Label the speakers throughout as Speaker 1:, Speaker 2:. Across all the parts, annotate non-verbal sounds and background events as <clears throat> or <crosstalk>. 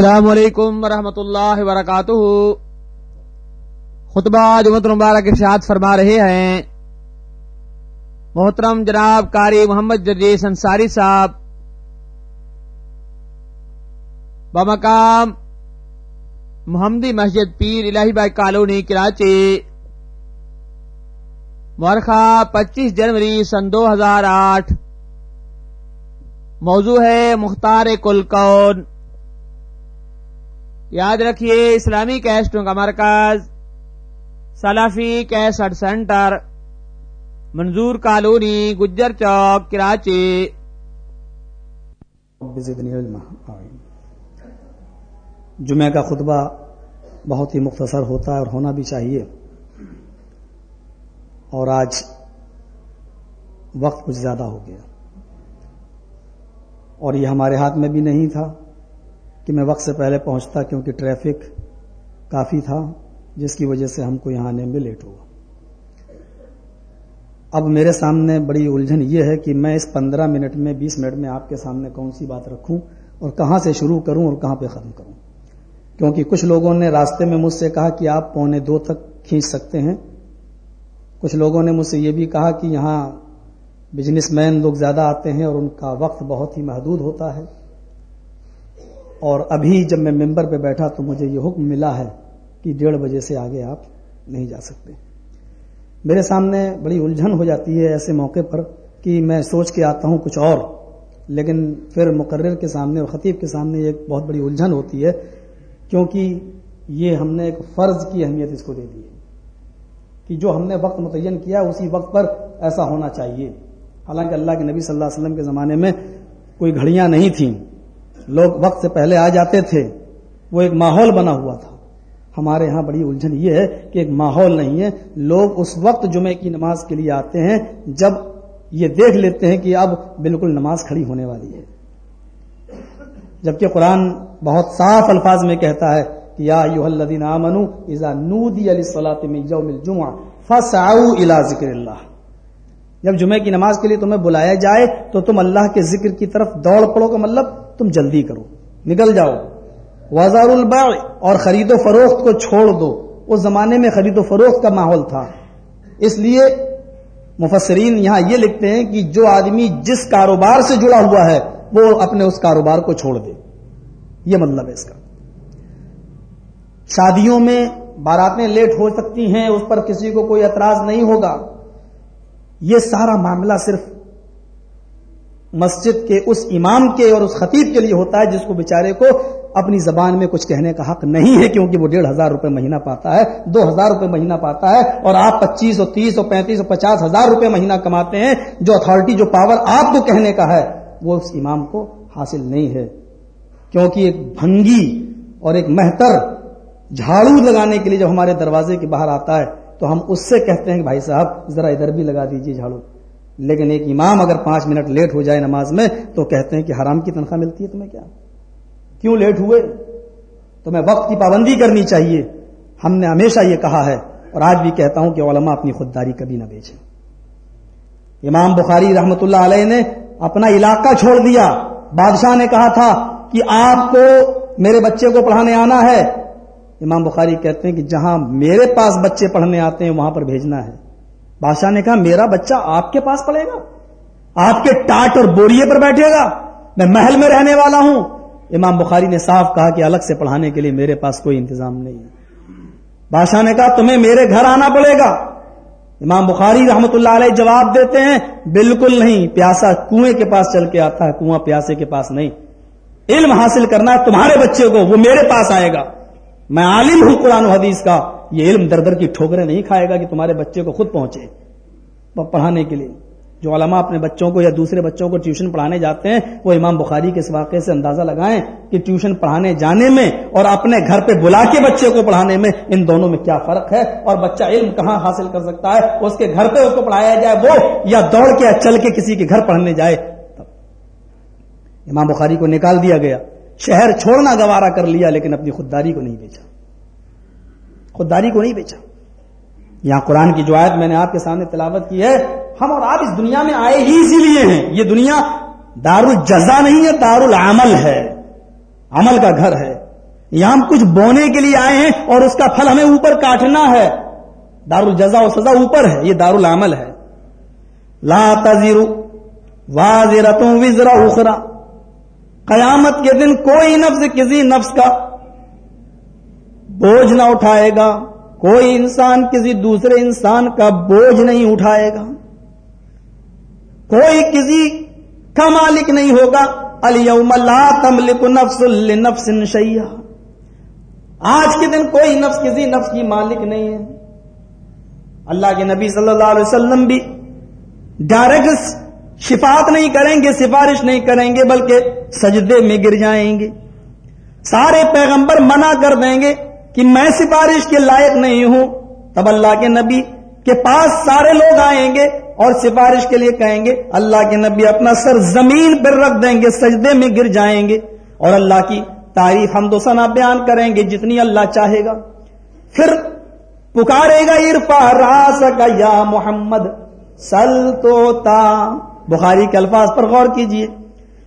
Speaker 1: السلام علیکم ورحمۃ اللہ وبرکاتہ۔ خطبہ جمعت مبارک ارشاد فرما رہے ہیں۔ محترم جناب کاری محمد جرجیس انصاری صاحب۔ بمقام محمدی مسجد پیر الہی بائی کالونی، کراچی۔ مورخہ پچیس جنوری سن دو ہزار آٹھ۔ موضوع ہے مختار کل کون یاد رکھیے اسلامی کیسٹوں کا مرکز Salafi cassette centre, Manzoor colony, Gujjar Chowk, Karachi.
Speaker 2: جمعہ کا خطبہ بہت ہی مختصر ہوتا ہے اور ہونا بھی چاہیے۔ اور آج وقت کچھ زیادہ ہو گیا۔ اور یہ ہمارے ہاتھ میں بھی نہیں تھا۔ کہ میں وقت سے پہلے پہنچتا کیونکہ ٹریفک کافی تھا، جس کی وجہ سے ہم کو یہاں آنے میں لیٹ ہوا۔ اب میرے سامنے بڑی الجھن یہ ہے کہ میں اس پندرہ منٹ میں، بیس منٹ میں آپ کے سامنے کون سی بات رکھوں اور کہاں سے شروع کروں اور کہاں پہ ختم کروں۔ کیونکہ کچھ لوگوں نے راستے میں مجھ سے کہا کہ آپ پونے دو تک کھینچ سکتے ہیں۔ کچھ لوگوں نے مجھ سے یہ بھی کہا کہ یہاں بزنس مین لوگ زیادہ آتے ہیں اور ان کا وقت بہت ہی محدود ہوتا ہے۔ اور ابھی جب میں ممبر پہ بیٹھا تو مجھے یہ حکم ملا ہے کہ ڈیڑھ بجے سے آگے آپ نہیں جا سکتے۔ میرے سامنے بڑی الجھن ہو جاتی ہے ایسے موقع پر کہ میں سوچ کے آتا ہوں کچھ اور۔ لیکن پھر مقرر کے سامنے اور خطیب کے سامنے ایک بہت بڑی الجھن ہوتی ہے کیونکہ یہ ہم نے ایک فرض کی اہمیت اس کو دے دی ہے کہ جو ہم نے وقت متعین کیا اسی وقت پر ایسا ہونا چاہیے۔ حالانکہ اللہ کے نبی صلی اللہ علیہ وسلم کے زمانے میں کوئی گھڑیاں نہیں تھیں۔ لوگ وقت سے پہلے آ جاتے تھے، وہ ایک ماحول بنا ہوا تھا۔ ہمارے ہاں بڑی الجھن یہ ہے کہ ایک ماحول نہیں ہے۔ لوگ اس وقت جمعے کی نماز کے لیے آتے ہیں جب یہ دیکھ لیتے ہیں کہ اب بالکل نماز کھڑی ہونے والی ہے۔ جبکہ قرآن بہت صاف الفاظ میں کہتا ہے کہ یا الذین آمنوا اذا نودی من یوم الجمعہ فسعوا الى ذکر اللہ۔ جب جمعے کی نماز کے لیے تمہیں بلایا جائے تو تم اللہ کے ذکر کی طرف دوڑ پڑو کا مطلب تم جلدی کرو۔ نکل جاؤ۔ وزار الباع اور خرید و فروخت کو چھوڑ دو۔ اس زمانے میں خرید و فروخت کا ماحول تھا۔ اس لیے مفسرین یہاں یہ لکھتے ہیں کہ جو آدمی جس کاروبار سے جڑا ہوا ہے، وہ اپنے اس کاروبار کو چھوڑ دے۔ یہ مطلب ہے اس کا۔ شادیوں میں باراتیں لیٹ ہو سکتی ہیں، اس پر کسی کو کوئی اعتراض نہیں ہوگا۔ یہ سارا معاملہ صرف مسجد کے اس امام کے اور اس خطیب کے لیے ہوتا ہے جس کو بیچارے کو اپنی زبان میں کچھ کہنے کا حق نہیں ہے کیونکہ وہ ڈیڑھ ہزار روپے مہینہ پاتا ہے، دو ہزار روپے مہینہ پاتا ہے اور آپ پچیس اور تیس اور پینتیس اور پچاس ہزار روپے مہینہ کماتے ہیں، جو اتارٹی جو پاور آپ کو کہنے کا ہے، وہ اس امام کو حاصل نہیں ہے۔ کیونکہ ایک بھنگی اور ایک مہتر جھاڑو لگانے کے لیے جب ہمارے دروازے کے باہر آتا ہے تو ہم اس سے کہتے ہیں کہ بھائی صاحب، ذرا ادھر بھی لگا دیجیے جھاڑو۔ لیکن ایک امام اگر پانچ منٹ لیٹ ہو جائے نماز میں تو کہتے ہیں کہ حرام کی تنخواہ ملتی ہے تمہیں کیا؟ کیوں لیٹ ہوئے؟ تمہیں وقت کی پابندی کرنی چاہیے۔ ہم نے ہمیشہ یہ کہا ہے اور آج بھی کہتا ہوں کہ علماء اپنی خودداری کبھی نہ بیچیں۔ امام بخاری رحمت اللہ علیہ نے اپنا علاقہ چھوڑ دیا۔ بادشاہ نے کہا تھا کہ آپ کو میرے بچے کو پڑھانے آنا ہے۔ امام بخاری کہتے ہیں کہ جہاں میرے پاس بچے پڑھنے آتے ہیں وہاں پر بھیجنا ہے۔ بادشاہ نے کہا، میرا بچہ آپ کے پاس پڑھے گا، آپ کے ٹاٹ اور بوریے پر بیٹھے گا، میں محل میں رہنے والا ہوں. امام بخاری نے صاف کہا کہ الگ سے پڑھانے کے لیے میرے پاس کوئی انتظام نہیں ہے۔ بادشاہ نے کہا، تمہیں میرے گھر آنا پڑے گا. امام بخاری رحمت اللہ علیہ جواب دیتے ہیں، بالکل نہیں، پیاسا کنویں کے پاس چل کے آتا ہے، کنواں پیاسے کے پاس نہیں۔ علم حاصل کرنا ہے تمہارے بچے کو، وہ میرے پاس آئے گا۔ میں عالم ہوں قرآن و حدیث کا۔ یہ علم در در کی ٹھوکریں نہیں کھائے گا کہ تمہارے بچے کو خود پہنچے پڑھانے کے لیے۔ جو علماء اپنے بچوں کو یا دوسرے بچوں کو ٹیوشن پڑھانے جاتے ہیں، وہ امام بخاری کے اس واقعے سے اندازہ لگائیں کہ ٹیوشن پڑھانے جانے میں اور اپنے گھر پہ بلا کے بچے کو پڑھانے میں ان دونوں میں کیا فرق ہے اور بچہ علم کہاں حاصل کر سکتا ہے؟ اس کے گھر پہ اس کو پڑھایا جائے وہ یا دوڑ کے یا چل کے کسی کے گھر پڑھنے جائے۔ امام بخاری کو نکال دیا گیا۔ شہر چھوڑنا گوارا کر لیا لیکن اپنی خودداری کو نہیں بیچا۔ خودداری کو نہیں بیچا۔ یہاں قرآن کی جو آیت میں نے آپ کے سامنے تلاوت کی ہے، ہم اور آپ اس دنیا میں آئے ہی اسی لیے ہیں۔ یہ دنیا دار الجزا نہیں ہے دار العمل ہے۔ عمل کا گھر ہے۔ یہاں ہم کچھ بونے کے لیے آئے ہیں اور اس کا پھل ہمیں اوپر کاٹنا ہے۔ دار الجزا و سزا اوپر ہے، یہ دار العمل ہے۔ لا تزیر واضرتوں وزرا اخرا۔ قیامت کے دن کوئی نفس، کسی نفس کا بوجھ نہ اٹھائے گا۔ کوئی انسان کسی دوسرے انسان کا بوجھ نہیں اٹھائے گا۔ کوئی کسی کا مالک نہیں ہوگا۔ اليوم لا تملک نفس لنفس شیئا۔ آج کے دن کوئی نفس، کسی نفس کی مالک نہیں ہے۔ اللہ کے نبی صلی اللہ علیہ وسلم بھی ڈائریکٹ شفات نہیں کریں گے، سفارش نہیں کریں گے، بلکہ سجدے میں گر جائیں گے۔ سارے پیغمبر منع کر دیں گے۔ کہ میں سفارش کے لائق نہیں ہوں، تب اللہ کے نبی کے پاس سارے لوگ آئیں گے اور سفارش کے لیے کہیں گے، اللہ کے نبی اپنا سر زمین پر رکھ دیں گے، سجدے میں گر جائیں گے اور اللہ کی تعریف ہم ثنا بیان کریں گے جتنی اللہ چاہے گا۔ پھر پکارے گا ارفا راس کا یا محمد، سل تو تا۔ بخاری کے الفاظ پر غور کیجیے۔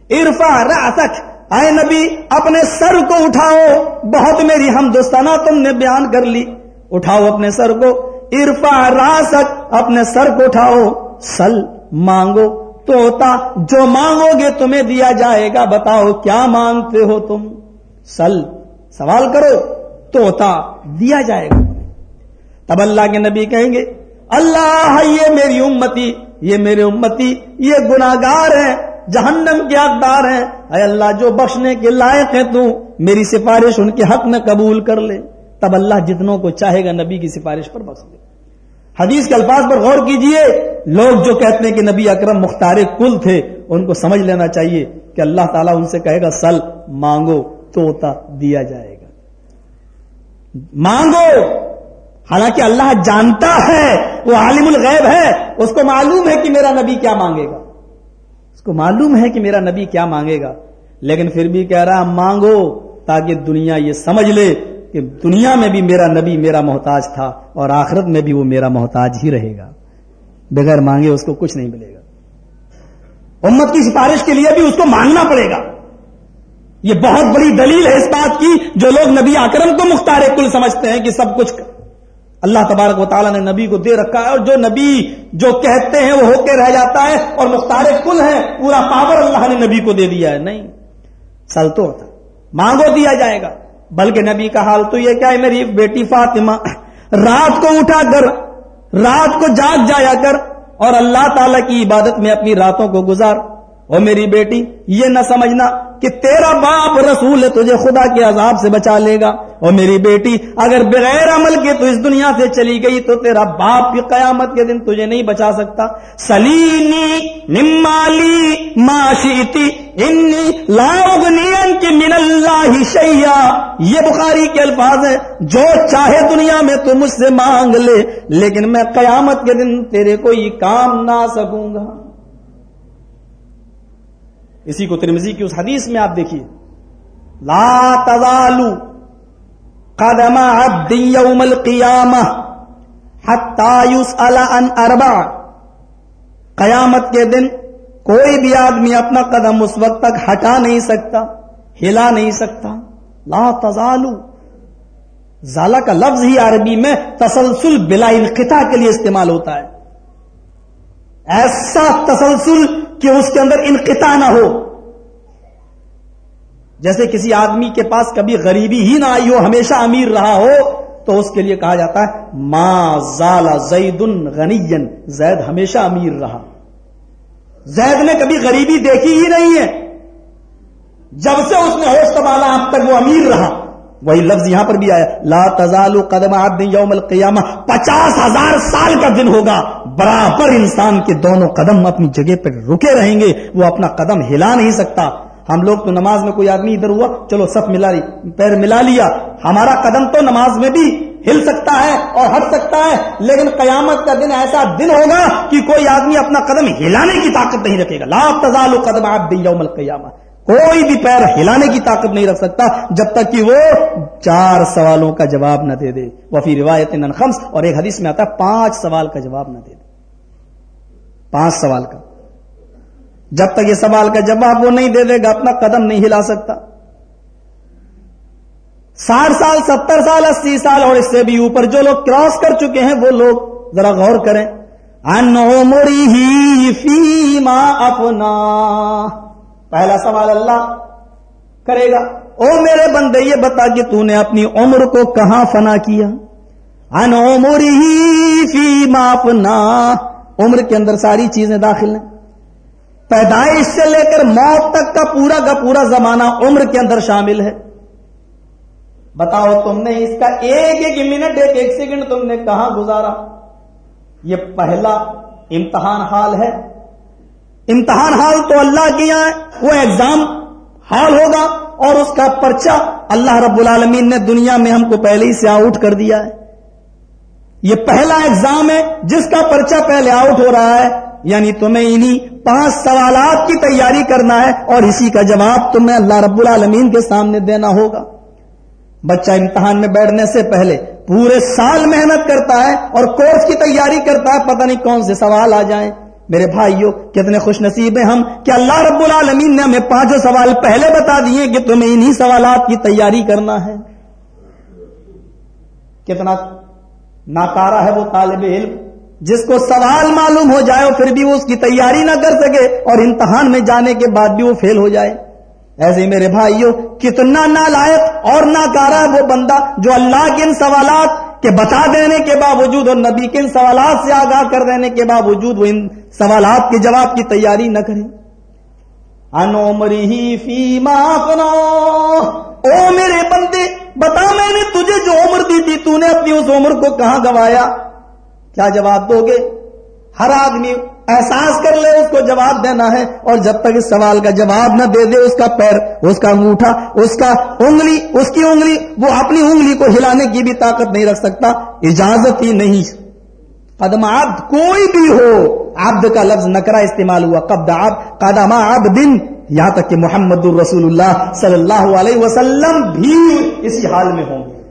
Speaker 2: ارفا راسک۔ آئے نبی، اپنے سر کو اٹھاؤ۔ بہت میری ہم دوستانہ تم نے بیان کر لی۔ اٹھاؤ اپنے سر کو۔ ارفا راسک اپنے سر کو اٹھاؤ۔ سل مانگو۔ توتا جو مانگو گے تمہیں دیا جائے گا۔ بتاؤ، کیا مانگتے ہو تم؟ سل۔ سوال کرو۔ توتا دیا جائے گا تب اللہ کے نبی کہیں گے، اللہ، یہ میری امتی، یہ میرے امتی، یہ گناگار ہے جہنم کے اقدار ہیں۔ اے اللہ، جو بخشنے کے لائق ہے تو میری سفارش ان کے حق میں قبول کر لے۔ تب اللہ جتنوں کو چاہے گا نبی کی سفارش پر بخش دے۔ حدیث کے الفاظ پر غور کیجیے، لوگ جو کہتے ہیں کہ نبی اکرم مختار کل تھے، ان کو سمجھ لینا چاہیے کہ اللہ تعالیٰ ان سے کہے گا، سل، مانگو توتا دیا جائے گا۔ مانگو، حالانکہ اللہ جانتا ہے، وہ عالم الغیب ہے، اس کو معلوم ہے کہ میرا نبی کیا مانگے گا۔ کو معلوم ہے کہ میرا نبی کیا مانگے گا۔ لیکن پھر بھی کہہ رہا، مانگو تاکہ دنیا یہ سمجھ لے کہ دنیا میں بھی میرا نبی میرا محتاج تھا اور آخرت میں بھی وہ میرا محتاج ہی رہے گا۔ بغیر مانگے اس کو کچھ نہیں ملے گا۔ امت کی سفارش کے لیے بھی اس کو مانگنا پڑے گا۔ یہ بہت بڑی دلیل ہے اس بات کی جو لوگ نبی اکرم کو مختار کل سمجھتے ہیں کہ سب کچھ اللہ تبارک و تعالیٰ نے نبی کو دے رکھا ہے اور جو نبی جو کہتے ہیں وہ ہو کے رہ جاتا ہے اور مختار کل ہے پورا پاور اللہ نے نبی کو دے دیا ہے۔ نہیں، سل تو مانگو دیا جائے گا۔ بلکہ نبی کا حال تو یہ کیا ہے، میری بیٹی فاطمہ، رات کو اٹھا کر، رات کو جاگ جایا کر اور اللہ تعالی کی عبادت میں اپنی راتوں کو گزار۔ اور میری بیٹی، یہ نہ سمجھنا کہ تیرا باپ رسول ہے، تجھے خدا کے عذاب سے بچا لے گا۔ اور میری بیٹی، اگر بغیر عمل کے تو اس دنیا سے چلی گئی تو تیرا باپ کی قیامت کے دن تجھے نہیں بچا سکتا۔ سلینی نمالی معاشیتی انی کی من اللہ شیا یہ بخاری کے الفاظ ہیں، جو چاہے دنیا میں تو مجھ سے مانگ لے، لیکن میں قیامت کے دن تیرے کوئی کام نہ سکوں گا۔ اسی کو ترمزی کی اس حدیث میں آپ دیکھیے۔ لا تزالو قدم عبد یوم القیامہ حتی یسأل عن اربع قیامت کے دن کوئی بھی آدمی اپنا قدم اس وقت تک ہٹا نہیں سکتا، ہلا نہیں سکتا۔ لا تزالو زالا کا لفظ ہی عربی میں تسلسل بلا انقطاع کے لیے استعمال ہوتا ہے۔ ایسا تسلسل کہ اس کے اندر انقطاع نہ ہو۔ جیسے کسی آدمی کے پاس کبھی غریبی ہی نہ آئی ہو، ہمیشہ امیر رہا ہو، تو اس کے لیے کہا جاتا ہے، ما زالا زید غنی زید ہمیشہ امیر رہا۔ زید نے کبھی غریبی دیکھی ہی نہیں ہے۔ جب سے اس نے ہوش سنبھالا اب تک وہ امیر رہا۔ وہی لفظ یہاں پر بھی آیا، لا تزال قدم یوم القیامہ پچاس ہزار سال کا دن ہوگا۔ برابر انسان کے دونوں قدم اپنی جگہ پر رکے رہیں گے، وہ اپنا قدم ہلا نہیں سکتا۔ ہم لوگ تو نماز میں کوئی آدمی ادھر ہوا، چلو سب ملا لی، پیر ملا لیا۔ ہمارا قدم تو نماز میں بھی ہل سکتا ہے اور ہٹ سکتا ہے، لیکن قیامت کا دن ایسا دن ہوگا کہ کوئی آدمی اپنا قدم ہلانے کی طاقت نہیں رکھے گا۔ لا تزال قدم آپ بھی یوم القیامہ۔ کوئی بھی پیر ہلانے کی طاقت نہیں رکھ سکتا، جب تک کہ وہ چار سوالوں کا جواب نہ دے دے۔ وہ پھر روایت خمس، اور ایک حدیث میں آتا ہے، پانچ سوال کا جواب نہ دے دے۔ پانچ سوال کا۔ جب تک یہ سوال کا جواب وہ نہیں دے دے گا، اپنا قدم نہیں ہلا سکتا۔ ساٹھ سال، ستر سال، اسی سال اور اس سے بھی اوپر جو لوگ کراس کر چکے ہیں، وہ لوگ ذرا غور کریں۔ ان عمری ہی فیما اپنا پہلا سوال اللہ کرے گا۔ او میرے بندے، یہ بتا کہ تو نے اپنی عمر کو کہاں فنا کیا؟ ان عمری ہی فیما اپنا عمر کے اندر ساری چیزیں داخل ہیں۔ پیدائش سے لے کر موت تک کا پورا کا پورا زمانہ عمر کے اندر شامل ہے۔ بتاؤ تم نے اس کا ایک ایک منٹ، ایک ایک سیکنڈ تم نے کہاں گزارا؟ یہ پہلا امتحان حال ہے۔ امتحان حال تو اللہ کی یہاں وہ ایگزام حال ہوگا اور اس کا پرچہ اللہ رب العالمین نے دنیا میں ہم کو پہلے ہی سے آؤٹ کر دیا ہے۔ یہ پہلا ایگزام ہے جس کا پرچہ پہلے آؤٹ ہو رہا ہے یعنی تمہیں انہی پانچ سوالات کی تیاری کرنا ہے اور اسی کا جواب تمہیں اللہ رب العالمین کے سامنے دینا ہوگا۔ بچہ امتحان میں بیٹھنے سے پہلے پورے سال محنت کرتا ہے اور کورس کی تیاری کرتا ہے، پتہ نہیں کون سے سوال آ جائیں۔ میرے بھائیوں، کتنے خوش نصیب ہیں ہم کہ اللہ رب العالمین نے ہمیں پانچوں سوال پہلے بتا دیے کہ تمہیں انہی سوالات کی تیاری کرنا ہے۔ کتنا ناکارا ہے وہ طالب علم، جس کو سوال معلوم ہو جائے اور پھر بھی وہ اس کی تیاری نہ کر سکے اور امتحان میں جانے کے بعد بھی وہ فیل ہو جائے۔ ایسے میرے بھائیوں، کتنا نالائق اور ناکارا ہے وہ بندہ جو اللہ کے ان سوالات کے بتا دینے کے باوجود اور نبی کے ان سوالات سے آگاہ کر دینے کے باوجود وہ ان سوالات کے جواب کی تیاری نہ کرے۔ انومری فی ماپنا او میرے بندے، بتا میں نے جو عمر دی تھی، تو نے اپنی اس عمر کو کہاں گوایا؟ کیا جواب دو گے؟ ہر آدمی احساس کر لے، اس کو جواب دینا ہے، اور جب تک اس سوال کا جواب نہ دے دے، اس کا پیر، اس کا انگوٹھا، اس کا انگلی، اس کی انگلی، وہ اپنی انگلی کو ہلانے کی بھی طاقت نہیں رکھ سکتا، اجازت ہی نہیں۔ قدم عبد کوئی بھی ہو، عبد کا لفظ نکرا استعمال ہوا قبد عبد، قدم عبد دن یہاں تک کہ محمد الرسول اللہ صلی اللہ علیہ وسلم بھی اسی حال میں ہوں گے۔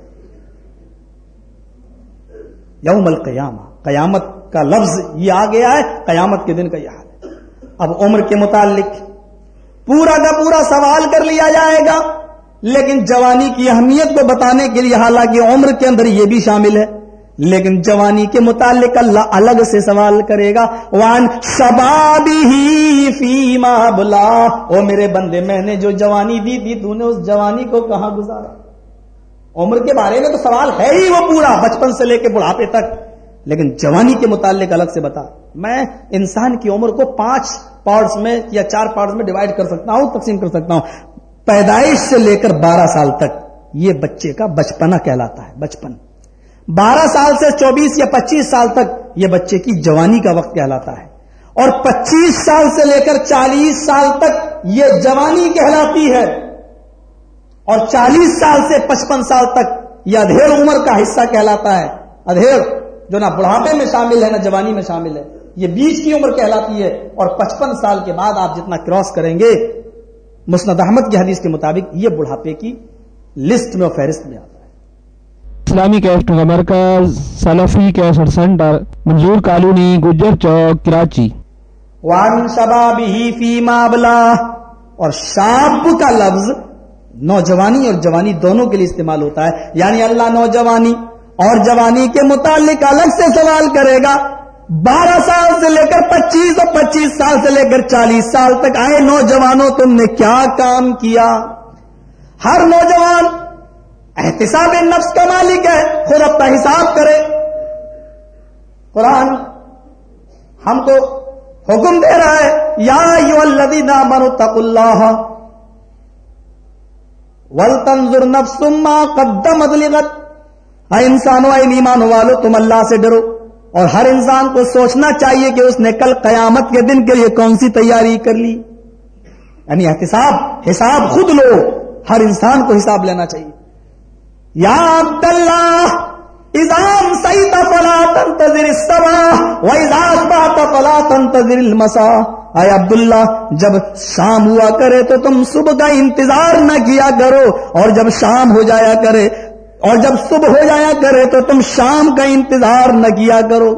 Speaker 2: یوم القیامہ۔ قیامت کا لفظ یہ آ گیا ہے، قیامت کے دن کا یہ حال ہے۔ اب عمر کے متعلق پورا کا پورا سوال کر لیا جائے گا، لیکن جوانی کی اہمیت کو بتانے کے لیے حالانکہ عمر کے اندر یہ بھی شامل ہے، لیکن جوانی کے متعلق اللہ الگ سے سوال کرے گا وان شبابی ہی فیما بلا او میرے بندے، میں نے جو جوانی دی تھی، تو نے اس جوانی کو کہاں گزارا؟ عمر کے بارے میں تو سوال ہے ہی وہ پورا، بچپن سے لے کے بڑھاپے تک۔ لیکن جوانی کے متعلق الگ سے بتا۔ میں انسان کی عمر کو پانچ پارٹس میں یا چار پارٹس میں ڈیوائڈ کر سکتا ہوں، تقسیم کر سکتا ہوں۔ پیدائش سے لے کر بارہ سال تک یہ بچے کا بچپنا کہلاتا ہے، بچپن۔ بارہ سال سے چوبیس یا پچیس سال تک یہ بچے کی جوانی کا وقت کہلاتا ہے۔ اور پچیس سال سے لے کر چالیس سال تک یہ جوانی کہلاتی ہے۔ اور چالیس سال سے پچپن سال تک یہ ادھیڑ عمر کا حصہ کہلاتا ہے۔ ادھیڑ جو نہ بڑھاپے میں شامل ہے نہ جوانی میں شامل ہے۔ یہ بیچ کی عمر کہلاتی ہے اور پچپن سال کے بعد آپ جتنا کراس کریں گے مسند احمد کی حدیث کے مطابق یہ بڑھاپے کی لسٹ میں اور فہرست میں آتا ہے۔
Speaker 1: اسلامی کیسٹ مرکز Salafi cassette centre Manzoor colony Gujjar Chowk Karachi.
Speaker 2: وان شبابی فی مابلا اور شاب کا لفظ نوجوانی اور جوانی دونوں کے لیے استعمال ہوتا ہے۔ یعنی اللہ نوجوانی اور جوانی کے متعلق الگ سے سوال کرے گا۔ بارہ سال سے لے کر پچیس اور پچیس سال سے لے کر چالیس سال تک آئے نوجوانوں، تم نے کیا کام کیا؟ ہر نوجوان احتساب نفس کا مالک ہے، خود اپنا حساب کرے۔ قرآن ہم کو حکم دے رہا ہے، یا یو الدین من تق اللہ۔ ول تنظر نفسما قدم ادلغت اے انسانوں اے ایمان والو، تم اللہ سے ڈرو اور ہر انسان کو سوچنا چاہیے کہ اس نے کل قیامت کے دن کے لیے کون سی تیاری کر لی۔ یعنی احتساب، حساب خود لو، ہر انسان کو حساب لینا چاہیے۔ یا عبد اللہ ازام سعید فلا تنتظر السما و بات فلا تنتظر المسا اے عبداللہ، جب شام ہوا کرے تو تم صبح کا انتظار نہ کیا کرو، اور جب شام ہو جایا کرے، اور جب صبح ہو جایا کرے تو تم شام کا انتظار نہ کیا کرو۔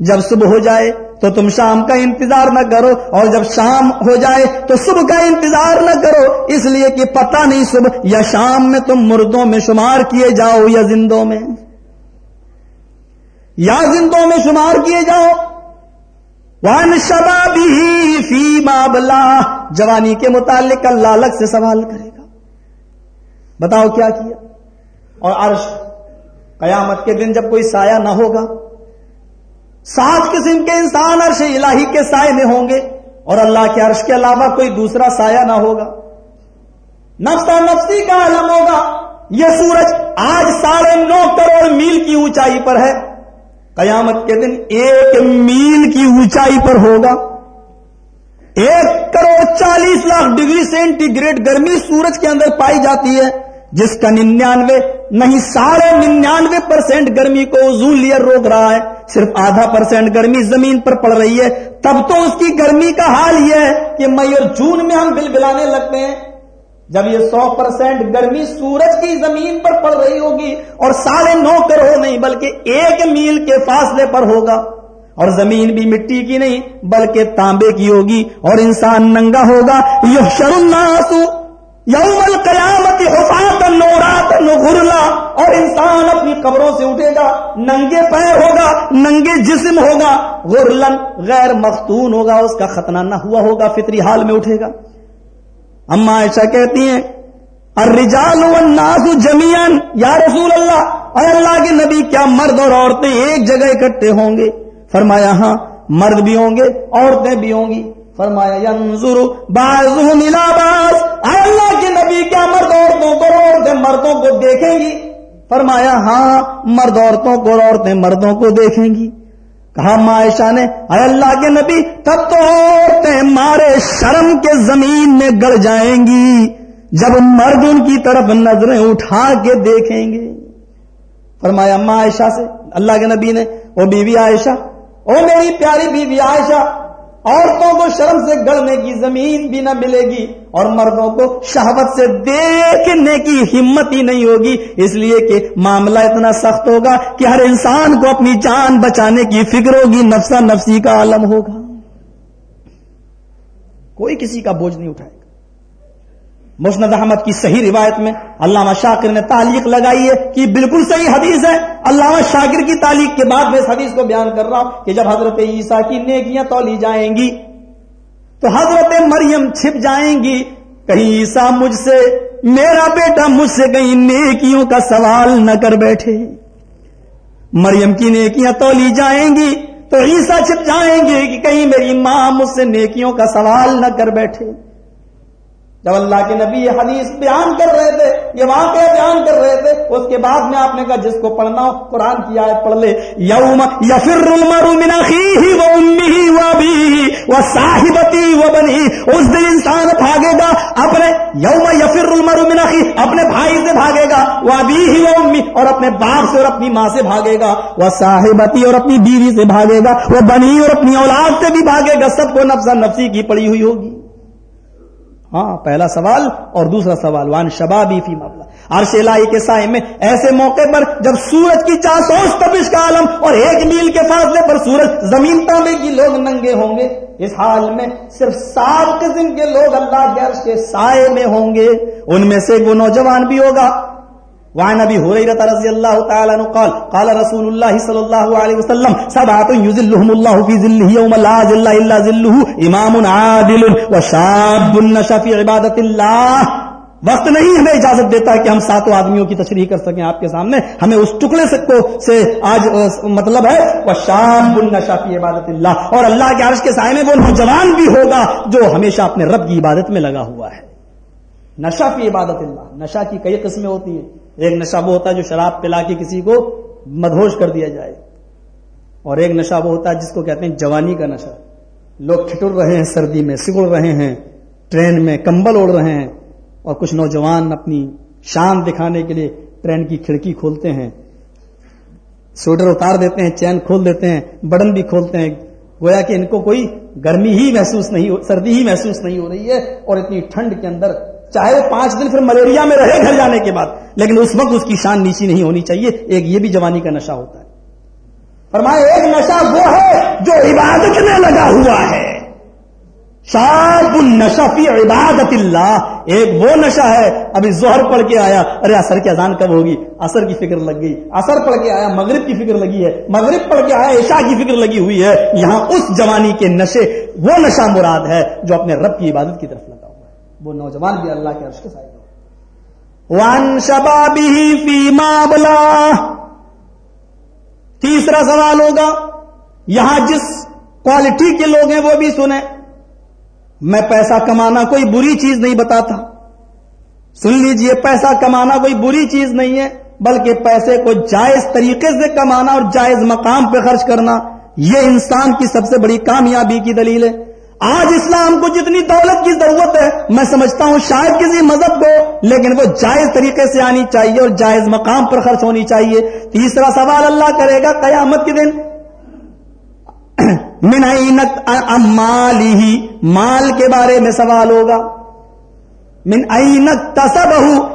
Speaker 2: جب صبح ہو جائے تو تم شام کا انتظار نہ کرو، اور جب شام ہو جائے تو صبح کا انتظار نہ کرو۔ اس لیے کہ پتہ نہیں صبح یا شام میں تم مردوں میں شمار کیے جاؤ یا زندوں میں۔ یا زندوں میں شمار کیے جاؤ۔ وان شبابی فی مابلا جوانی کے متعلق اللہ الگ سے سوال کرے گا۔ بتاؤ کیا کیا؟ اور عرش، قیامت کے دن جب کوئی سایہ نہ ہوگا سات قسم کے انسان عرش الہی کے سائے میں ہوں گے اور اللہ کے عرش کے علاوہ کوئی دوسرا سایہ نہ ہوگا۔ نفسا نفسی کا علم ہوگا۔ یہ سورج آج ساڑھے نو کروڑ میل کی اونچائی پر ہے۔ قیامت کے دن ایک میل کی اونچائی پر ہوگا۔ ایک کروڑ چالیس لاکھ ڈگری سینٹی گریڈ گرمی سورج کے اندر پائی جاتی ہے، جس کا ننانوے، نہیں، ساڑھے ننانوے پرسینٹ گرمی کو اوزون لیئر روک رہا ہے۔ صرف آدھا پرسینٹ گرمی زمین پر پڑ رہی ہے۔ تب تو اس کی گرمی کا حال یہ ہے کہ مئی اور جون میں ہم بل بلانے لگتے ہیں۔ جب یہ سو پرسینٹ گرمی سورج کی زمین پر پڑ رہی ہوگی اور ساڑھے نو کروڑ نہیں بلکہ ایک میل کے فاصلے پر ہوگا اور زمین بھی مٹی کی نہیں بلکہ تانبے کی ہوگی اور انسان ننگا ہوگا یہ شرم یوم القیامت حفاظ نورات غرلا اور انسان اپنی قبروں سے اٹھے گا، ننگے پیر ہوگا، ننگے جسم ہوگا غرلن غیر مختون ہوگا، اس کا ختنہ نہ ہوا ہوگا، فطری حال میں اٹھے گا۔ اما ایسا کہتی ہیں، الرجال والناس جمیان یا رسول اللہ اور اللہ کے نبی، کیا مرد اور عورتیں ایک جگہ اکٹھے ہوں گے؟ فرمایا ہاں مرد بھی ہوں گے، عورتیں بھی ہوں گی۔ فرمایا ینظر بعضهم الى بعض اللہ کے نبی، کیا مرد عورتوں کو عورتیں مردوں کو دیکھیں گی؟ فرمایا ہاں مرد عورتوں کو عورتیں مردوں کو دیکھیں گی۔ کہا معائشہ نے، اے اللہ کے نبی، تب تو عورتیں مارے شرم کے زمین میں گڑ جائیں گی، جب مرد ان کی طرف نظریں اٹھا کے دیکھیں گے۔ فرمایا عائشہ سے، اللہ کے نبی نے وہ بیوی عائشہ، او میری پیاری بیوی عائشہ عورتوں کو شرم سے گڑنے کی زمین بھی نہ ملے گی اور مردوں کو شہوت سے دیکھنے کی ہمت ہی نہیں ہوگی۔ اس لیے کہ معاملہ اتنا سخت ہوگا کہ ہر انسان کو اپنی جان بچانے کی فکر ہوگی، نفسا نفسی کا عالم ہوگا۔ کوئی کسی کا بوجھ نہیں اٹھائے۔ گا مسند احمد کی صحیح روایت میں علامہ شاکر نے تعلیق لگائی ہے کہ بالکل صحیح حدیث ہے۔ علامہ شاکر کی تعلیق کے بعد میں اس حدیث کو بیان کر رہا ہوں کہ جب حضرت عیسیٰ کی نیکیاں تولی جائیں گی تو حضرت مریم چھپ جائیں گی۔ کہیں عیسیٰ مجھ سے، میرا بیٹا مجھ سے کہیں نیکیوں کا سوال نہ کر بیٹھے۔ مریم کی نیکیاں تولی جائیں گی تو عیسیٰ چھپ جائیں گے کہ کہیں میری ماں مجھ سے نیکیوں کا سوال نہ کر بیٹھے۔ جب اللہ کے نبی یہ حدیث بیان کر رہے تھے، یہ واقعہ بیان کر رہے تھے، اس کے بعد میں آپ نے کہا، جس کو پڑھنا ہو، قرآن کی آیت پڑھ لے۔ یوم یفر المر من اخیہ و امیہ و ابیہ و صاحبتی و بنی اس دن انسان بھاگے گا اپنے، یوم یفر المر من اخیہ، اپنے بھائی سے بھاگے گا وہ ابیہ و امی اور اپنے باپ سے اور اپنی ماں سے بھاگے گا۔ وہ صاحبتی اور اپنی بیوی سے بھاگے گا۔ وہ بنی اور اپنی اولاد سے بھی بھاگے گا۔ سب کو نفسا نفسی کی پڑی ہوئی ہوگی۔ ہاں پہلا سوال اور دوسرا سوال وان شبابی فی معاملہ عرش الہی کے سائے میں ایسے موقع پر جب سورج کی چار سو تبش کا عالم اور ایک میل کے فاصلے پر سورج زمین تانبے کی لوگ ننگے ہوں گے، اس حال میں صرف سات قسم کے لوگ اللہ کے عرش کے سائے میں ہوں گے۔ ان میں سے وہ نوجوان بھی ہوگا۔ وعن ابي هريره رضي الله تعالى عنه قال قال رسول الله صلى الله عليه وسلم سبعه يذلهم الله في ذله يوم لا ذل الا ذله امام عادل وشاب نشا في عباده الله وقت نہیں ہمیں اجازت دیتا کہ ہم ساتوں آدمیوں کی تشریح کر سکیں آپ کے سامنے، ہمیں اس ٹکڑے سے کو سے آج مطلب ہے وہ شام النشا فی عبادت اللہ۔ اور اللہ کے عرش کے سائے میں وہ نوجوان بھی ہوگا جو ہمیشہ اپنے رب کی عبادت میں لگا ہوا ہے۔ نشا فی عبادت اللہ نشا کی کئی قسمیں ہوتی ہیں۔ ایک نشہ وہ ہوتا ہے جو شراب پلا کے کسی کو مدہوش کر دیا جائے۔ اور ایک نشہ وہ ہوتا ہے جس کو کہتے ہیں جوانی کا نشہ۔ لوگ کھٹر رہے ہیں، سردی میں سگڑ رہے ہیں، ٹرین میں کمبل اوڑھ رہے ہیں۔ اور کچھ نوجوان اپنی شان دکھانے کے لیے ٹرین کی کھڑکی کھولتے ہیں۔ سویٹر اتار دیتے ہیں، چین کھول دیتے ہیں بٹن بھی کھولتے ہیں۔ گویا کہ ان کو کوئی گرمی ہی محسوس نہیں سردی ہی محسوس نہیں ہو رہی ہے۔ اور اتنی ٹھنڈ کے اندر چاہے وہ پانچ دن پھر ملیریا میں رہے گھر جانے کے بعد، لیکن اس وقت اس کی شان نیچی نہیں ہونی چاہیے، ایک یہ بھی جوانی کا نشہ ہوتا ہے۔ فرمایا، ایک نشہ وہ ہے جو عبادت میں لگا ہوا ہے۔ شاب النشا فی عبادت اللہ۔ ایک وہ نشہ ہے، ابھی زہر پڑھ کے آیا، ارے اثر کی اذان کب ہوگی؟ اثر کی فکر لگ گئی۔ اثر پڑھ کے آیا، مغرب کی فکر لگی ہے۔ مغرب پڑھ کے آیا، عشاء کی فکر لگی ہوئی ہے۔ یہاں اس جوانی کے نشے، وہ نشہ مراد ہے جو اپنے رب کی عبادت کی طرف لگا۔ وہ نوجوان بھی اللہ کے عرش کے سائے وان شبابی فی مابلا تیسرا سوال ہوگا، یہاں جس کوالٹی کے لوگ ہیں وہ بھی سنیں۔ میں پیسہ کمانا کوئی بری چیز نہیں بتاتا۔ سن لیجیے، پیسہ کمانا کوئی بری چیز نہیں ہے، بلکہ پیسے کو جائز طریقے سے کمانا اور جائز مقام پہ خرچ کرنا، یہ انسان کی سب سے بڑی کامیابی کی دلیل ہے۔ آج اسلام کو جتنی دولت کی ضرورت ہے، میں سمجھتا ہوں شاید کسی مذہب کو، لیکن وہ جائز طریقے سے آنی چاہیے اور جائز مقام پر خرچ ہونی چاہیے۔ تیسرا سوال اللہ کرے گا قیامت کے دن۔ <clears throat> من مال ہی مال کے بارے میں سوال ہوگا۔ من اینک تصب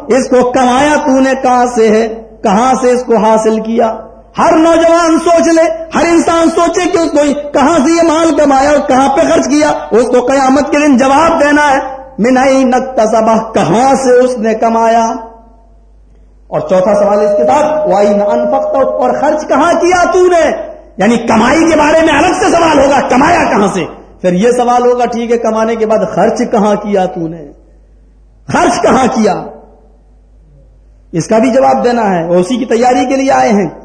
Speaker 2: اس کو کمایا تو نے کہاں سے ہے؟ کہاں سے اس کو حاصل کیا؟ ہر نوجوان سوچ لے، ہر انسان سوچے کہ اس کو کہاں سے یہ مال کمایا اور کہاں پہ خرچ کیا، اس کو قیامت کے دن جواب دینا ہے۔ من اینک کہاں سے اس نے کمایا؟ اور چوتھا سوال اس کے ساتھ وائی انفقت اور خرچ کہاں کیا تو نے؟ یعنی کمائی کے بارے میں الگ سے سوال ہوگا، کمایا کہاں سے؟ پھر یہ سوال ہوگا، ٹھیک ہے، کمانے کے بعد خرچ کہاں کیا تو نے؟ خرچ کہاں کیا؟ اس کا بھی جواب دینا ہے۔ اسی کی تیاری کے لیے آئے ہیں۔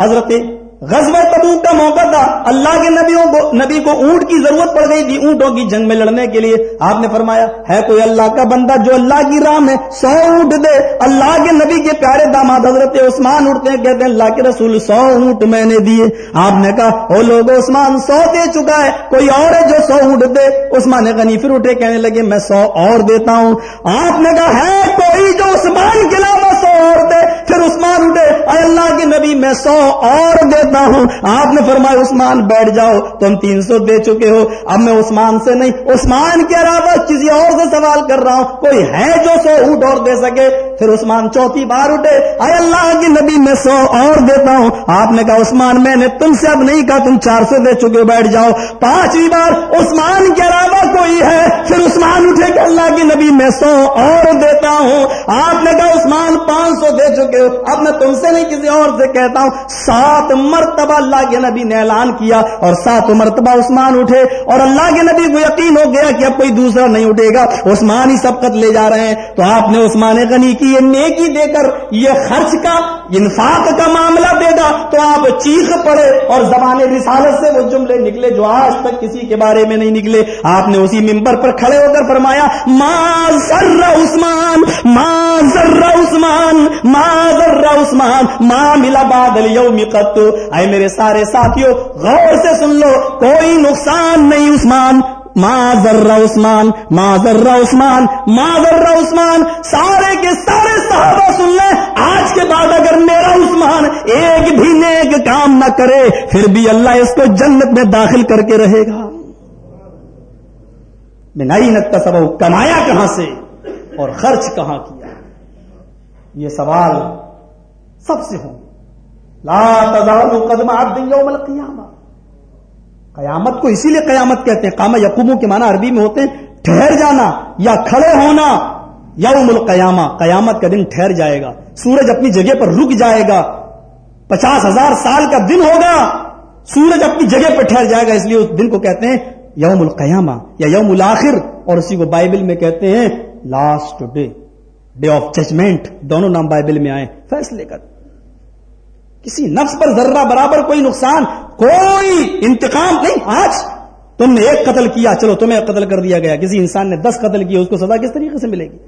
Speaker 2: حضرت غزب تبوک کا موقع تھا۔ اللہ کے نبیوں کو نبی کو اونٹ کی ضرورت پڑ گئی تھی اونٹوں کی جنگ میں لڑنے کے لیے۔ آپ نے فرمایا، ہے کوئی اللہ کا بندہ جو اللہ کی راہ میں سو اونٹ دے؟ اللہ کے نبی کے پیارے داماد حضرت عثمان اٹھتے ہیں، کہتے ہیں، اللہ کے رسول سو اونٹ میں نے دیے۔ آپ نے کہا وہ لوگ، عثمان سو دے چکا ہے، کوئی اور ہے جو سو اونٹ دے؟ عثمان غنی پھر اٹھے، کہنے لگے، میں سو اور دیتا ہوں۔ آپ نے کہا، ہے کوئی جو عثمان کے علاوہ سو اور دے؟ پھر عثمان اٹھے، اے اللہ کے نبی، میں سو اور دے دیتا ہوں۔ آپ نے فرمایا، عثمان، بیٹھ جاؤ۔ تم تین سو دے چکے ہو۔ اب میں عثمان سے نہیں، عثمان کے علاوہ کسی اور سے سوال کر رہا ہوں۔ کوئی ہے جو سو اونٹ اور دے سکے؟ پھر عثمان چوتھی بار اٹھے۔ اے اللہ کی نبی، میں سو اور دیتا ہوں۔ آپ نے کہا، عثمان، میں نے تم سے اب نہیں کہا، تم چار سو دے چکے بیٹھ جاؤ۔ پانچویں بار، عثمان کے علاوہ کوئی ہے؟ پھر عثمان اٹھے کہ اللہ کی نبی، میں سو اور دیتا ہوں۔ آپ نے کہا، عثمان، پانچ سو دے چکے ہو اب میں تم سے نہیں کسی اور سے کہتا ہوں، سات مرتبہ اللہ کے نبی نے اعلان کیا اور سات مرتبہ عثمان اٹھے اور اللہ کے نبی کو یقین ہو گیا کہ اب کوئی دوسرا نہیں اٹھے گا، عثمان ہی سبقت لے جا رہے ہیں۔ تو آپ نے عثمان غنی کی یہ نیکی دے کر، یہ خرچ کا، انفاق کا معاملہ دے گا۔ تو آپ چیخ پڑے اور زبان رسالت سے وہ جملے نکلے جو آج تک کسی کے بارے میں نہیں نکلے۔ آپ نے اسی ممبر پر کھڑے ہو کر فرمایا ما ذر عثمان ما ذر عثمان ما ذر عثمان، ما ملا بادل یوم قط۔ اے میرے سارے ساتھیوں غور سے سن لو، کوئی نقصان نہیں عثمان۔ ماں ذرہ عثمان ماں ذرہ عثمان ماں ذرہ عثمان۔ سارے کے سارے صحابہ سن لیں۔ آج کے بعد اگر میرا عثمان ایک بھی نیک کام نہ کرے، پھر بھی اللہ اس کو جنت میں داخل کر کے رہے گا۔ نہیں نقطہ سب کمایا کہاں سے؟ اور خرچ کہاں کیا یہ سوال سب سے ہوں لا تزال قدم عبد یوم القیامہ۔ قیامت کو اسی لیے قیامت کہتے ہیں کاما یقوموں کے معنی عربی میں ہوتے ہیں، ٹھہر جانا یا کھڑے ہونا یوم القیامہ۔ قیامت کا دن ٹھہر جائے گا، سورج اپنی جگہ پر رک جائے گا۔ پچاس ہزار سال کا دن ہوگا، سورج اپنی جگہ پر ٹھہر جائے گا۔ اس لیے اس دن کو کہتے ہیں یوم القیامہ یا یوم الاخر۔ اور اسی کو بائبل میں کہتے ہیں last day. Day of judgement دونوں نام بائبل میں آئے. فیصلے کا کسی نفس پر ذرہ برابر کوئی نقصان، کوئی انتقام نہیں. آج تم نے ایک قتل کیا، چلو تمہیں قتل کر دیا گیا. کسی انسان نے دس قتل کیا اس کو سزا کس طریقے سے ملے گی؟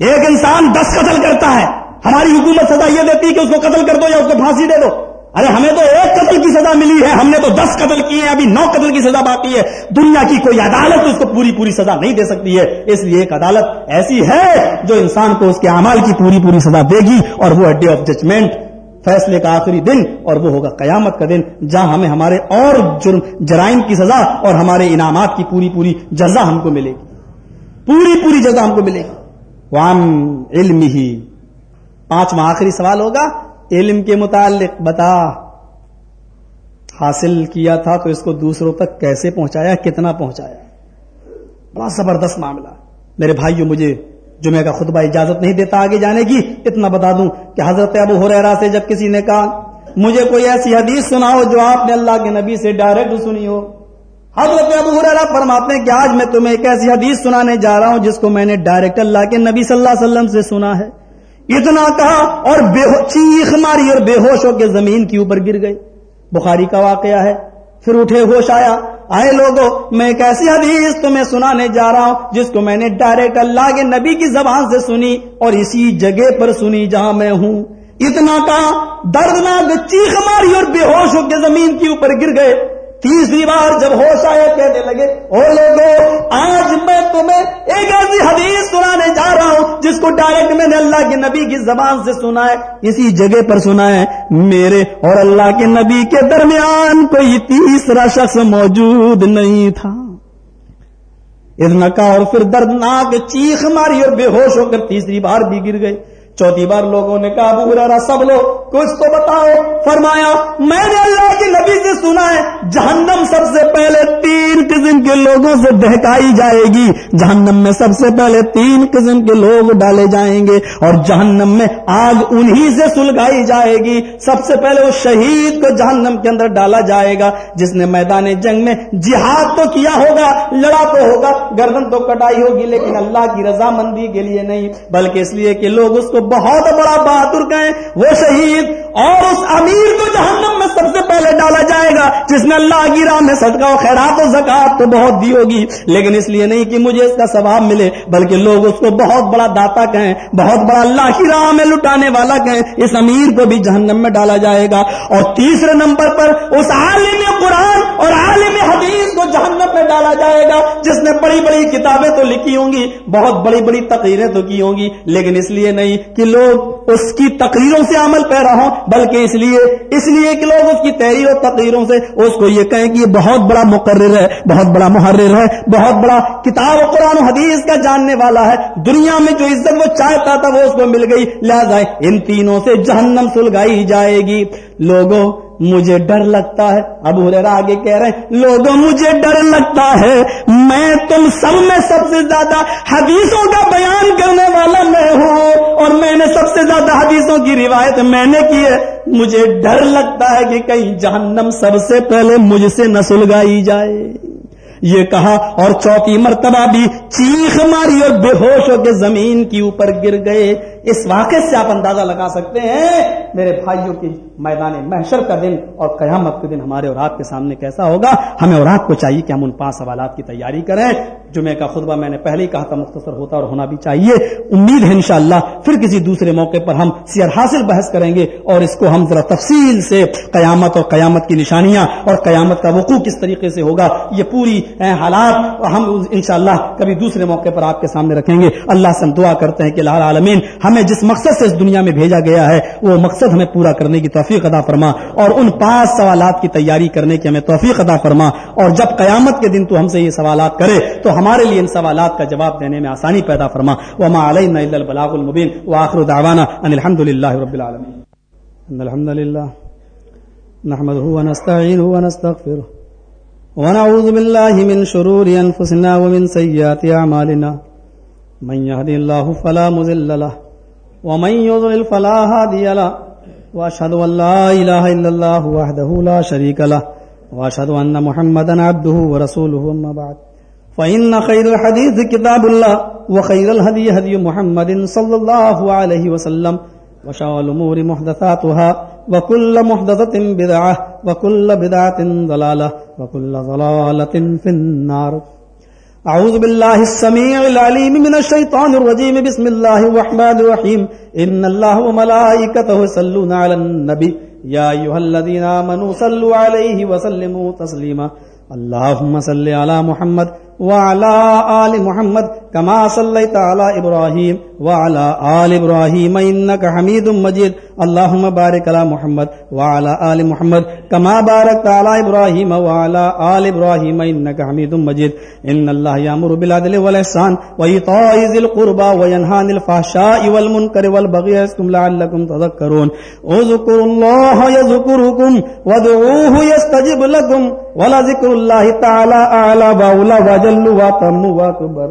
Speaker 2: ایک انسان دس قتل کرتا ہے، ہماری حکومت سزا یہ دیتی ہے کہ اس کو قتل کر دو یا اس کو پھانسی دے دو. ارے ہمیں تو ایک قتل کی سزا ملی ہے، ہم نے تو دس قتل کیے ہیں، ابھی نو قتل کی سزا باقی ہے۔ دنیا کی کوئی عدالت اس کو پوری پوری سزا نہیں دے سکتی ہے۔ اس لیے ایک عدالت ایسی ہے جو انسان کو اس کے اعمال کی پوری پوری سزا دے گی اور وہ ڈے آف ججمنٹ، فیصلے کا آخری دن اور وہ ہوگا قیامت کا دن، جہاں ہمیں ہمارے اور جرم، جرائم کی سزا اور ہمارے انعامات کی پوری پوری جزا ہم کو ملے گی۔ پوری پوری جزا ہم کو ملے گی۔ وان علم ہی پانچواں آخری سوال ہوگا علم کے متعلق بتا۔ حاصل کیا تھا تو اس کو دوسروں تک کیسے پہنچایا؟ کتنا پہنچایا؟ بڑا زبردست معاملہ۔ میرے بھائیوں مجھے جمعہ کا خطبہ اجازت نہیں دیتا آگے جانے کی۔ اتنا بتا دوں کہ حضرت ابو ہو سے جب کسی نے کہا، مجھے کوئی ایسی حدیث سنا ہو جو آپ نے اللہ کے نبی سے ڈائریکٹ سنی ہو۔ حضرت ابو ہریرا فرماتے ہیں کہ آج میں تمہیں ایک ایسی حدیث سنانے جا رہا ہوں جس کو میں نے ڈائریکٹ اللہ کے نبی صلی اللہ علیہ وسلم سے سنا ہے۔ اتنا کہا اور بے چیخ ماری اور بے ہوش ہو کے زمین کے اوپر گر گئے بخاری کا واقعہ ہے۔ پھر اٹھے ہوش آیا۔ آئے لوگوں میں ایک ایسی حدیث تمہیں سنانے جا رہا ہوں، جس کو میں نے ڈائریکٹ اللہ کے نبی کی زبان سے سنی اور اسی جگہ پر سنی جہاں میں ہوں۔ اتنا کہا، دردناک چیخ ماری اور بے ہوش ہو کے زمین کے اوپر گر گئے۔ تیسری بار جب ہوش آیا، کہنے لگے، او لوگو، آج میں تمہیں ایک ایسی حدیث سنانے جا رہا ہوں، جس کو ڈائریکٹ میں نے اللہ کے نبی کی زبان سے سنا ہے، اسی جگہ پر سنا ہے، میرے اور اللہ کے نبی کے درمیان کوئی تیسرا شخص موجود نہیں تھا۔ اتنا کا اور پھر دردناک چیخ ماری اور بے ہوش ہو کر تیسری بار بھی گر گئے۔ چوتھی بار لوگوں نے کہا، ابو ہرارا سب لوگ کچھ تو بتاؤ۔ فرمایا، میں نے اللہ کے نبی سے سنا ہے، جہنم سب سے پہلے تین قسم کے لوگوں سے دہکائی جائے گی۔ جہنم میں سب سے پہلے تین قسم کے لوگ ڈالے جائیں گے اور جہنم میں آگ انہی سے سلگائی جائے گی۔ سب سے پہلے وہ شہید کو جہنم کے اندر ڈالا جائے گا، جس نے میدان جنگ میں جہاد تو کیا ہوگا، لڑا تو ہوگا، گردن تو کٹائی ہوگی، لیکن اللہ کی رضامندی کے لیے نہیں، بلکہ اس لیے کہ لوگ اس کو بہت بڑا بہادر کہیں وہ شہید اور اس امیر کو جہنم میں سب سے پہلے ڈالا جائے گا، جس نے اللہ کی راہ میں صدقہ و خیرات و زکات تو بہت دی ہوگی۔ لیکن اس لیے نہیں کہ مجھے اس کا ثواب ملے، بلکہ لوگ اس کو بہت بڑا داتا کہیں، بہت بڑا اللہ کی راہ میں لٹانے والا کہیں، اس امیر کو بھی جہنم میں ڈالا جائے گا۔ اور تیسرے نمبر پر اس عالم قرآن اور عالم حدیث کو جہنم میں ڈالا جائے گا، جس نے بڑی بڑی کتابیں تو لکھی ہوں گی، بہت بڑی بڑی تقریریں تو کی ہوں گی۔ لیکن اس لیے نہیں کہ لوگ اس کی تقریروں سے عمل پیرا ہوں بلکہ اس لیے اس لیے کہ لوگ اس کی تحریر و تقریروں سے اس کو یہ کہیں کہ یہ بہت بڑا مقرر ہے، بہت بڑا محرر ہے، بہت بڑا کتاب و قرآن و حدیث کا جاننے والا ہے۔ دنیا میں جو عزت وہ چاہتا تھا وہ اس کو مل گئی۔ لہذا ان تینوں سے جہنم سلگائی جائے گی۔ لوگوں مجھے ڈر لگتا ہے۔ اب ہریرا آگے کہہ رہے ہیں، لوگوں، مجھے ڈر لگتا ہے۔ میں تم سب میں سب سے زیادہ حدیثوں کا بیان کرنے والا میں ہوں اور میں نے سب سے زیادہ حدیثوں کی روایت میں نے کی ہے۔ مجھے ڈر لگتا ہے کہ کہیں جہنم سب سے پہلے مجھ سے نہ سلگائی جائے۔ یہ کہا، اور چوتھی مرتبہ بھی چیخ ماری اور بے ہوش ہو کے زمین کی اوپر گر گئے۔ اس واقعے سے آپ اندازہ لگا سکتے ہیں، میرے بھائیوں کی میدان محشر کا دن اور قیامت کے دن ہمارے اور آپ کے سامنے کیسا ہوگا؟ ہمیں اور آپ کو چاہیے کہ ہم ان پانچ سوالات کی تیاری کریں۔ جمعے کا خطبہ میں نے پہلے ہی کہا تھا، مختصر ہوتا اور ہونا بھی چاہیے۔ امید ہے انشاءاللہ پھر کسی دوسرے موقع پر ہم سیر حاصل بحث کریں گے اور اس کو ہم ذرا تفصیل سے قیامت اور قیامت کی نشانیاں اور قیامت کا وقوع کس طریقے سے ہوگا، یہ پوری حالات ہم انشاءاللہ کبھی دوسرے موقع پر آپ کے سامنے رکھیں گے۔ اللہ سے ہم دعا کرتے ہیں کہ لال عالمین ہمیں جس مقصد سے اس دنیا میں بھیجا گیا ہے، وہ مقصد ہمیں پورا کرنے کی توفیق ادا فرما اور ان پانچ سوالات کی تیاری کرنے کی ہمیں توفیق ادا فرما اور جب قیامت کے دن تو ہم سے یہ سوالات کرے تو ہمارے لیے ان سوالات کا جواب دینے میں آسانی پیدا فرما۔ وما علینا الا البلاغ المبین واخر دعوانا ان الحمد للہ رب العالمین ان الحمد للہ نحمده ونستعينه ونستغفره۔ ونعوذ بالله من شرور انفسنا ومن سيئات اعمالنا من يهدي الله فلا مضل له۔ ومن يضلل فلا هادي له واشهد ان لا اله الا الله وحده لا شريك له واشهد ان محمدا عبده ورسوله اما بعد. فان خير الحديث كتاب الله، وخير الهدي هدي محمد صلى الله عليه وسلم، وشر الامور محدثاتها، وكل محدثه بدعه وكل بدعه ضلاله وكل ضلاله في النار. اعوذ باللہ السمیع العلیم من الشیطان الرجیم، بسم اللہ الرحمن الرحیم۔ ان الله وملائكته يصلون علی النبی۔ یا ايها الذین آمنوا صلوا علیہ وسلموا تسلیما۔ اللهم صل علی محمد۔ وعلى آل محمد كما صليت على إبراهيم وعلى آل إبراهيم إنك حميد مجيد. اللهم بارك على محمد وعلى آل محمد كما باركت على إبراهيم وعلى آل إبراهيم إنك حميد مجيد. إن الله يأمر بالعدل والإحسان وإيتاء ذي القربى وينهى عن الفحشاء والمنكر والبغي يعظكم لعلكم تذكرون. اذكروا الله يذكركم وادعوه يستجب لكم. ولذكر الله تعالى أعلى وأولى وجل وأتم وأكبر